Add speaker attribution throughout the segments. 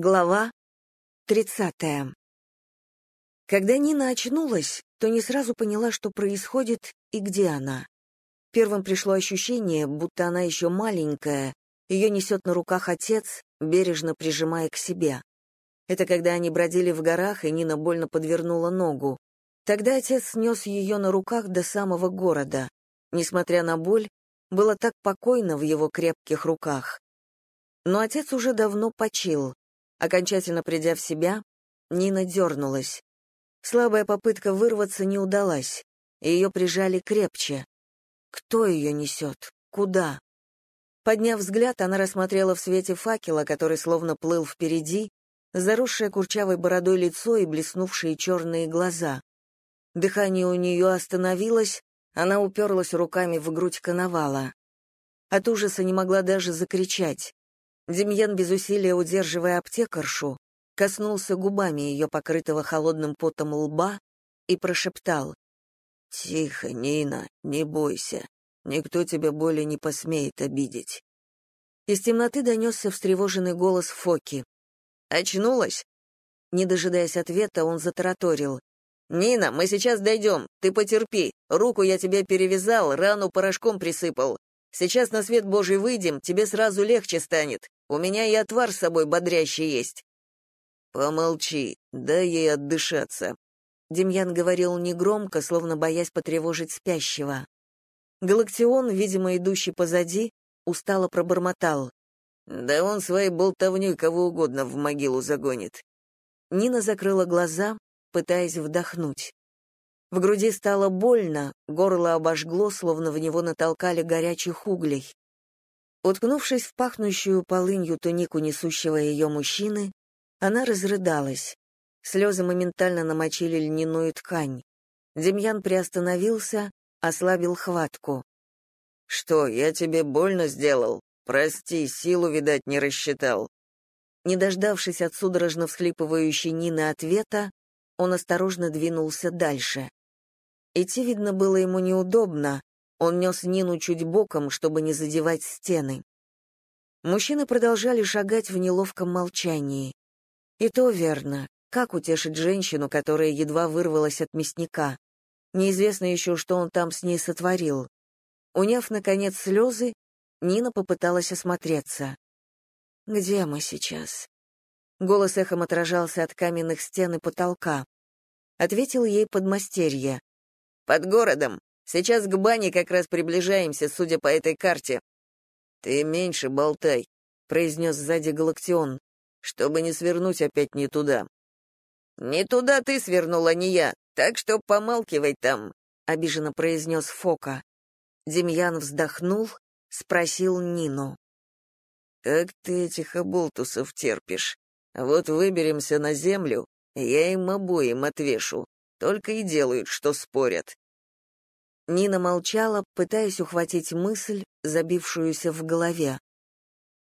Speaker 1: Глава 30. Когда Нина очнулась, то не сразу поняла, что происходит и где она. Первым пришло ощущение, будто она еще маленькая, ее несет на руках отец, бережно прижимая к себе. Это когда они бродили в горах, и Нина больно подвернула ногу. Тогда отец снес ее на руках до самого города. Несмотря на боль, было так покойно в его крепких руках. Но отец уже давно почил. Окончательно придя в себя, Нина дернулась. Слабая попытка вырваться не удалась. Ее прижали крепче. Кто ее несет? Куда? Подняв взгляд, она рассмотрела в свете факела, который словно плыл впереди, заросшее курчавой бородой лицо и блеснувшие черные глаза. Дыхание у нее остановилось, она уперлась руками в грудь коновала. От ужаса не могла даже закричать. Демьян, без усилия удерживая аптекаршу, коснулся губами ее покрытого холодным потом лба и прошептал. «Тихо, Нина, не бойся. Никто тебя более не посмеет обидеть». Из темноты донесся встревоженный голос Фоки. «Очнулась?» Не дожидаясь ответа, он затараторил. «Нина, мы сейчас дойдем. Ты потерпи. Руку я тебе перевязал, рану порошком присыпал. Сейчас на свет Божий выйдем, тебе сразу легче станет. У меня и отвар с собой бодрящий есть». «Помолчи, дай ей отдышаться», — Демьян говорил негромко, словно боясь потревожить спящего. Галактион, видимо, идущий позади, устало пробормотал. «Да он своей болтовней кого угодно в могилу загонит». Нина закрыла глаза, пытаясь вдохнуть. В груди стало больно, горло обожгло, словно в него натолкали горячих углей. Уткнувшись в пахнущую полынью тунику несущего ее мужчины, она разрыдалась. Слезы моментально намочили льняную ткань. Демьян приостановился, ослабил хватку. «Что, я тебе больно сделал? Прости, силу, видать, не рассчитал». Не дождавшись от судорожно всхлипывающей Нины ответа, он осторожно двинулся дальше. Идти, видно, было ему неудобно, он нес Нину чуть боком, чтобы не задевать стены. Мужчины продолжали шагать в неловком молчании. И то верно. Как утешить женщину, которая едва вырвалась от мясника? Неизвестно еще, что он там с ней сотворил. Уняв, наконец, слезы, Нина попыталась осмотреться. «Где мы сейчас?» Голос эхом отражался от каменных стен и потолка. Ответил ей подмастерье. «Под городом. Сейчас к бане как раз приближаемся, судя по этой карте». «Ты меньше болтай», — произнес сзади Галактион, «чтобы не свернуть опять не туда». «Не туда ты свернула, не я, так что помалкивай там», — обиженно произнес Фока. Демьян вздохнул, спросил Нину. «Как ты этих оболтусов терпишь? Вот выберемся на землю, я им обоим отвешу. Только и делают, что спорят. Нина молчала, пытаясь ухватить мысль, забившуюся в голове.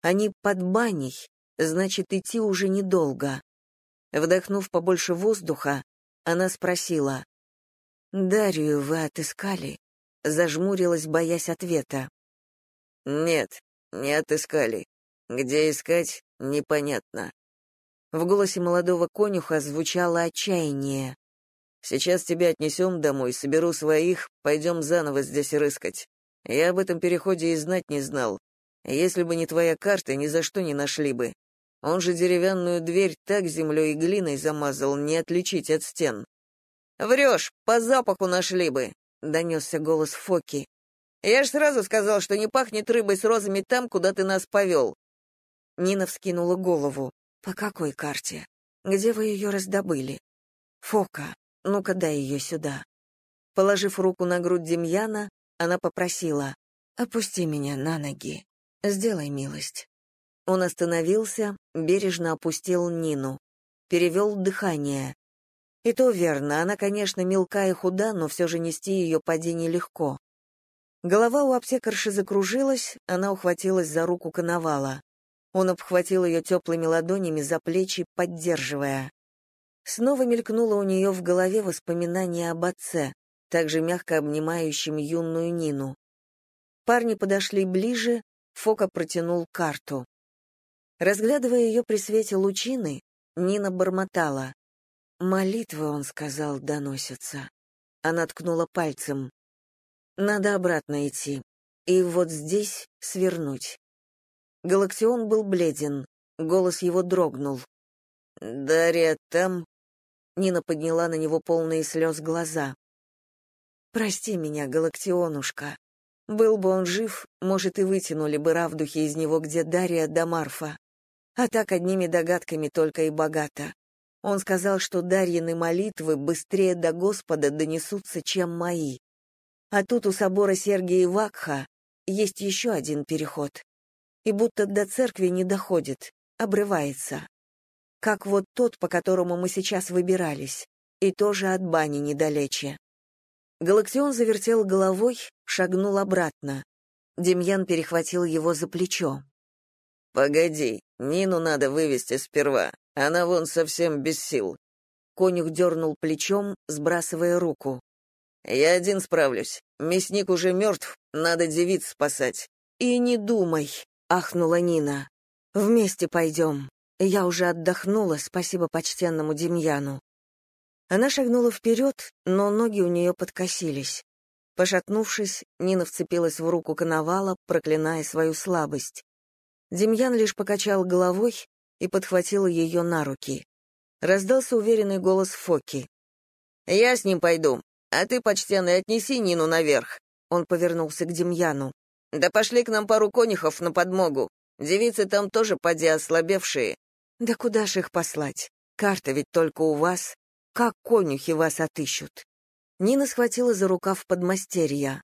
Speaker 1: Они под баней, значит, идти уже недолго. Вдохнув побольше воздуха, она спросила. «Дарью вы отыскали?» Зажмурилась, боясь ответа. «Нет, не отыскали. Где искать, непонятно». В голосе молодого конюха звучало отчаяние. Сейчас тебя отнесем домой, соберу своих, пойдем заново здесь рыскать. Я об этом переходе и знать не знал. Если бы не твоя карта, ни за что не нашли бы. Он же деревянную дверь так землей и глиной замазал, не отличить от стен. «Врешь, по запаху нашли бы», — донесся голос Фоки. «Я ж сразу сказал, что не пахнет рыбой с розами там, куда ты нас повел». Нина вскинула голову. «По какой карте? Где вы ее раздобыли?» «Фока, ну-ка дай ее сюда». Положив руку на грудь Демьяна, она попросила, «Опусти меня на ноги, сделай милость». Он остановился, бережно опустил Нину, перевел дыхание. И то верно, она, конечно, мелка и худа, но все же нести ее падение легко. Голова у аптекарши закружилась, она ухватилась за руку коновала. Он обхватил ее теплыми ладонями за плечи, поддерживая. Снова мелькнуло у нее в голове воспоминание об отце, также мягко обнимающем юную Нину. Парни подошли ближе, Фока протянул карту. Разглядывая ее при свете лучины, Нина бормотала. «Молитвы, он сказал, доносятся». Она ткнула пальцем. «Надо обратно идти. И вот здесь свернуть». Галактион был бледен, голос его дрогнул. «Дарья там?» Нина подняла на него полные слез глаза. «Прости меня, Галактионушка. Был бы он жив, может, и вытянули бы равдухи из него, где Дарья да Марфа. А так одними догадками только и богато. Он сказал, что Дарьины молитвы быстрее до Господа донесутся, чем мои. А тут у собора Сергия и Вакха есть еще один переход. И будто до церкви не доходит, обрывается. Как вот тот, по которому мы сейчас выбирались, и тоже от бани недалече. Галактион завертел головой, шагнул обратно. Демьян перехватил его за плечо.
Speaker 2: «Погоди, Нину надо вывести сперва. Она вон совсем без сил».
Speaker 1: Конюх дернул плечом, сбрасывая руку.
Speaker 2: «Я один справлюсь. Мясник уже мертв, надо девиц спасать».
Speaker 1: «И не думай», — ахнула Нина. «Вместе пойдем. Я уже отдохнула, спасибо почтенному Демьяну». Она шагнула вперед, но ноги у нее подкосились. Пошатнувшись, Нина вцепилась в руку коновала, проклиная свою слабость. Демьян лишь покачал головой и подхватил ее на руки. Раздался уверенный голос Фоки.
Speaker 2: «Я с ним пойду, а ты, почтенный, отнеси Нину наверх».
Speaker 1: Он повернулся к Демьяну.
Speaker 2: «Да пошли к нам пару конюхов на подмогу. Девицы там тоже поди ослабевшие».
Speaker 1: «Да куда ж их послать? Карта ведь только у вас. Как конюхи вас отыщут?» Нина схватила за рукав подмастерья.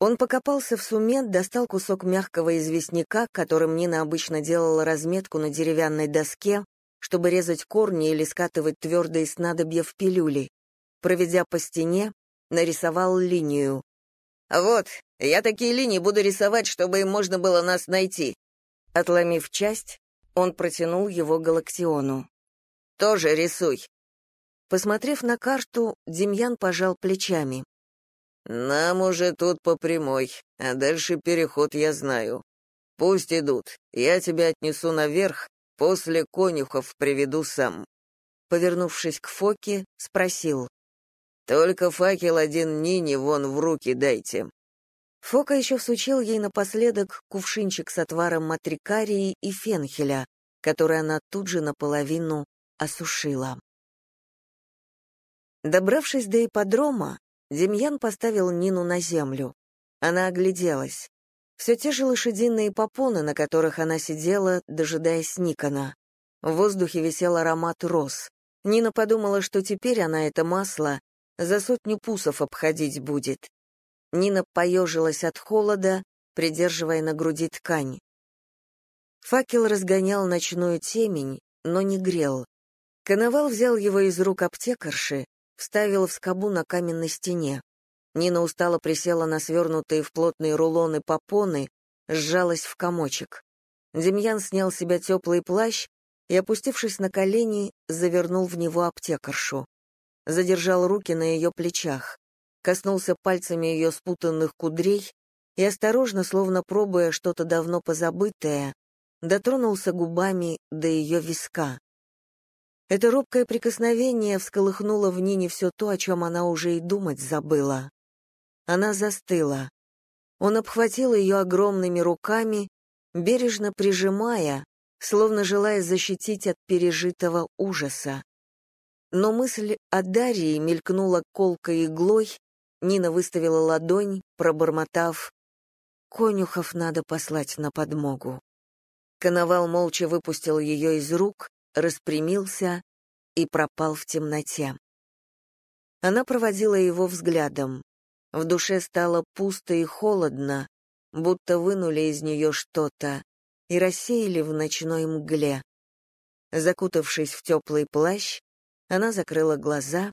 Speaker 1: Он покопался в суме, достал кусок мягкого известняка, которым Нина обычно делала разметку на деревянной доске, чтобы резать корни или скатывать твердые снадобья в пилюли. Проведя по стене, нарисовал линию.
Speaker 2: «Вот, я такие линии буду рисовать, чтобы им можно было нас найти».
Speaker 1: Отломив часть, он протянул его Галактиону.
Speaker 2: «Тоже рисуй».
Speaker 1: Посмотрев на карту, Демьян пожал плечами.
Speaker 2: «Нам уже тут по прямой, а дальше переход я знаю. Пусть идут, я тебя отнесу наверх, после конюхов приведу сам».
Speaker 1: Повернувшись к Фоке, спросил.
Speaker 2: «Только факел один Нине вон в руки дайте».
Speaker 1: Фока еще всучил ей напоследок кувшинчик с отваром матрикарии и фенхеля, который она тут же наполовину осушила. Добравшись до ипподрома, Демьян поставил Нину на землю. Она огляделась. Все те же лошадиные попоны, на которых она сидела, дожидаясь Никона. В воздухе висел аромат роз. Нина подумала, что теперь она это масло за сотню пусов обходить будет. Нина поежилась от холода, придерживая на груди ткань. Факел разгонял ночную темень, но не грел. Коновал взял его из рук аптекарши, вставил в скобу на каменной стене. Нина устало присела на свернутые в плотные рулоны попоны, сжалась в комочек. Демьян снял с себя теплый плащ и, опустившись на колени, завернул в него аптекаршу. Задержал руки на ее плечах, коснулся пальцами ее спутанных кудрей и, осторожно, словно пробуя что-то давно позабытое, дотронулся губами до ее виска. Это робкое прикосновение всколыхнуло в Нине все то, о чем она уже и думать забыла. Она застыла. Он обхватил ее огромными руками, бережно прижимая, словно желая защитить от пережитого ужаса. Но мысль о Дарье мелькнула колкой иглой, Нина выставила ладонь, пробормотав «Конюхов надо послать на подмогу». Коновал молча выпустил ее из рук, распрямился и пропал в темноте. Она проводила его взглядом. В душе стало пусто и холодно, будто вынули из нее что-то и рассеяли в ночной мгле. Закутавшись в теплый плащ, она закрыла глаза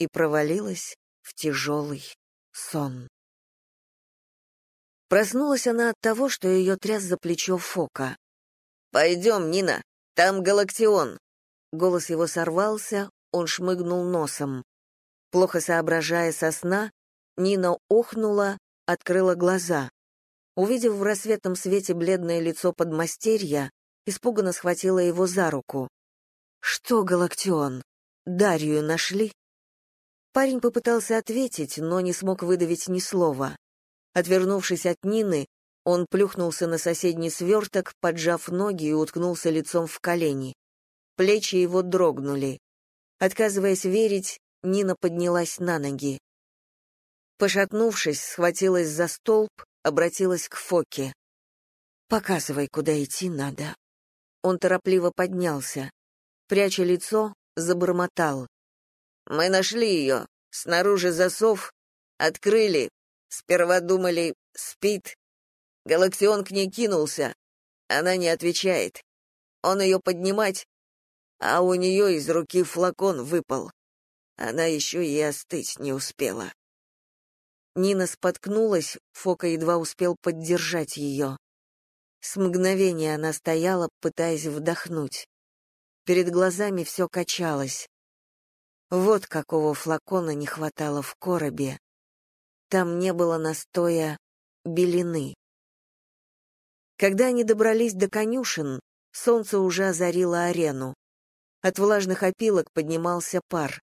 Speaker 1: и провалилась в тяжелый сон. Проснулась она от того, что ее тряс за плечо Фока.
Speaker 2: «Пойдем, Нина, там Галактион!»
Speaker 1: Голос его сорвался, он шмыгнул носом. Плохо соображая со сна, Нина охнула, открыла глаза. Увидев в рассветном свете бледное лицо подмастерья, испуганно схватила его за руку. «Что, Галактион, Дарью нашли?» Парень попытался ответить, но не смог выдавить ни слова. Отвернувшись от Нины, он плюхнулся на соседний сверток, поджав ноги и уткнулся лицом в колени. Плечи его дрогнули. Отказываясь верить, Нина поднялась на ноги. Пошатнувшись, схватилась за столб, обратилась к Фоке. «Показывай, куда идти надо». Он торопливо поднялся. Пряча лицо, забормотал. «Мы нашли ее. Снаружи засов. Открыли. Сперва думали, спит. Галактион к ней кинулся. Она не отвечает. Он ее поднимать, а у нее из руки флакон выпал. Она еще и остыть не успела. Нина споткнулась, Фока едва успел поддержать ее. С мгновения она стояла, пытаясь вдохнуть. Перед глазами все качалось. Вот какого флакона не хватало в коробе. Там не было настоя белины. Когда они добрались до конюшен, солнце уже озарило арену. От влажных опилок поднимался пар.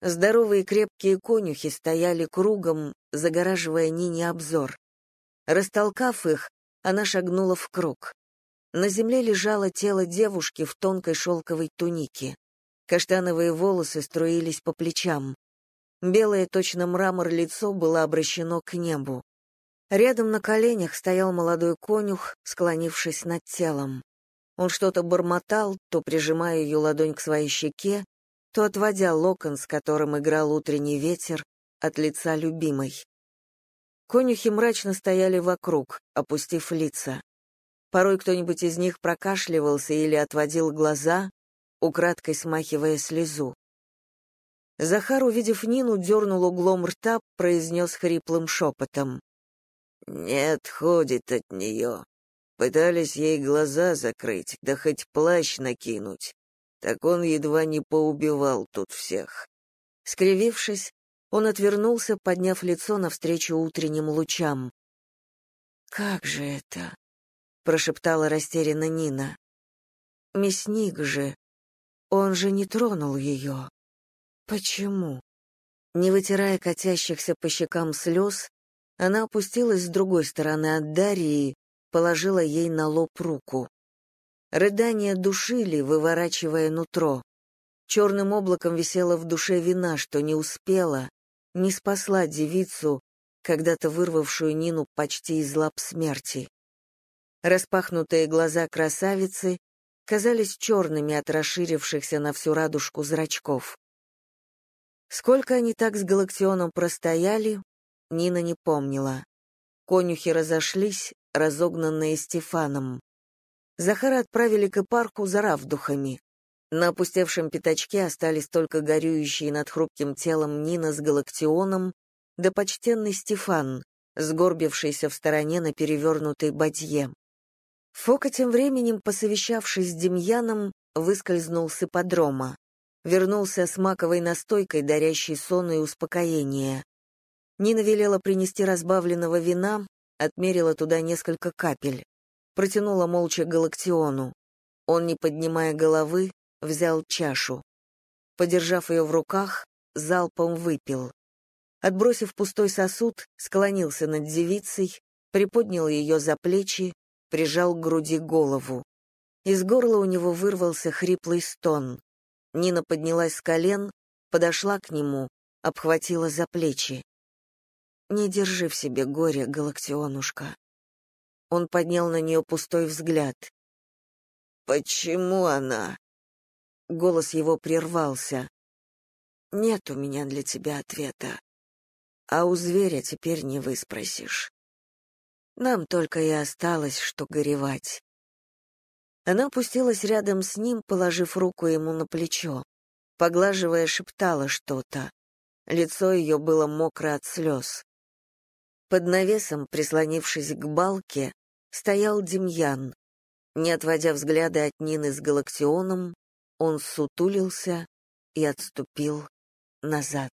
Speaker 1: Здоровые крепкие конюхи стояли кругом, загораживая Нине обзор. Растолкав их, она шагнула в круг. На земле лежало тело девушки в тонкой шелковой тунике. Каштановые волосы струились по плечам. Белое, точно мрамор, лицо было обращено к небу. Рядом на коленях стоял молодой конюх, склонившись над телом. Он что-то бормотал, то прижимая ее ладонь к своей щеке, то отводя локон, с которым играл утренний ветер, от лица любимой. Конюхи мрачно стояли вокруг, опустив лица. Порой кто-нибудь из них прокашливался или отводил глаза, украдкой смахивая слезу. Захар, увидев Нину, дернул углом рта, произнес хриплым шепотом. «Не отходит от нее. Пытались ей глаза закрыть, да хоть плащ накинуть так он едва не поубивал тут всех. Скривившись, он отвернулся, подняв лицо навстречу утренним лучам. «Как же это?» — прошептала растерянно Нина. «Мясник же. Он же не тронул ее. Почему?» Не вытирая катящихся по щекам слез, она опустилась с другой стороны от Дарьи, положила ей на лоб руку. Рыдания душили, выворачивая нутро. Черным облаком висела в душе вина, что не успела, не спасла девицу, когда-то вырвавшую Нину почти из лап смерти. Распахнутые глаза красавицы казались черными от расширившихся на всю радужку зрачков. Сколько они так с Галактионом простояли, Нина не помнила. Конюхи разошлись, разогнанные Стефаном. Захара отправили к Эпарху за равдухами. На опустевшем пятачке остались только горюющие над хрупким телом Нина с Галактионом, да почтенный Стефан, сгорбившийся в стороне на перевернутой бадье. Фока тем временем, посовещавшись с Демьяном, выскользнул с ипподрома. Вернулся с маковой настойкой, дарящей сон и успокоение. Нина велела принести разбавленного вина, отмерила туда несколько капель протянула молча Галактиону. Он, не поднимая головы, взял чашу. Подержав ее в руках, залпом выпил. Отбросив пустой сосуд, склонился над девицей, приподнял ее за плечи, прижал к груди голову. Из горла у него вырвался хриплый стон. Нина поднялась с колен, подошла к нему, обхватила за плечи. «Не держи в себе горе, Галактионушка. Он поднял на нее пустой взгляд. «Почему она?» Голос его прервался. «Нет у меня для тебя ответа. А у зверя теперь не выспросишь. Нам только и осталось, что горевать». Она опустилась рядом с ним, положив руку ему на плечо. Поглаживая, шептала что-то. Лицо ее было мокро от слез. Под навесом, прислонившись к балке, стоял Демьян. Не отводя взгляда от Нины с Галактионом, он сутулился и отступил назад.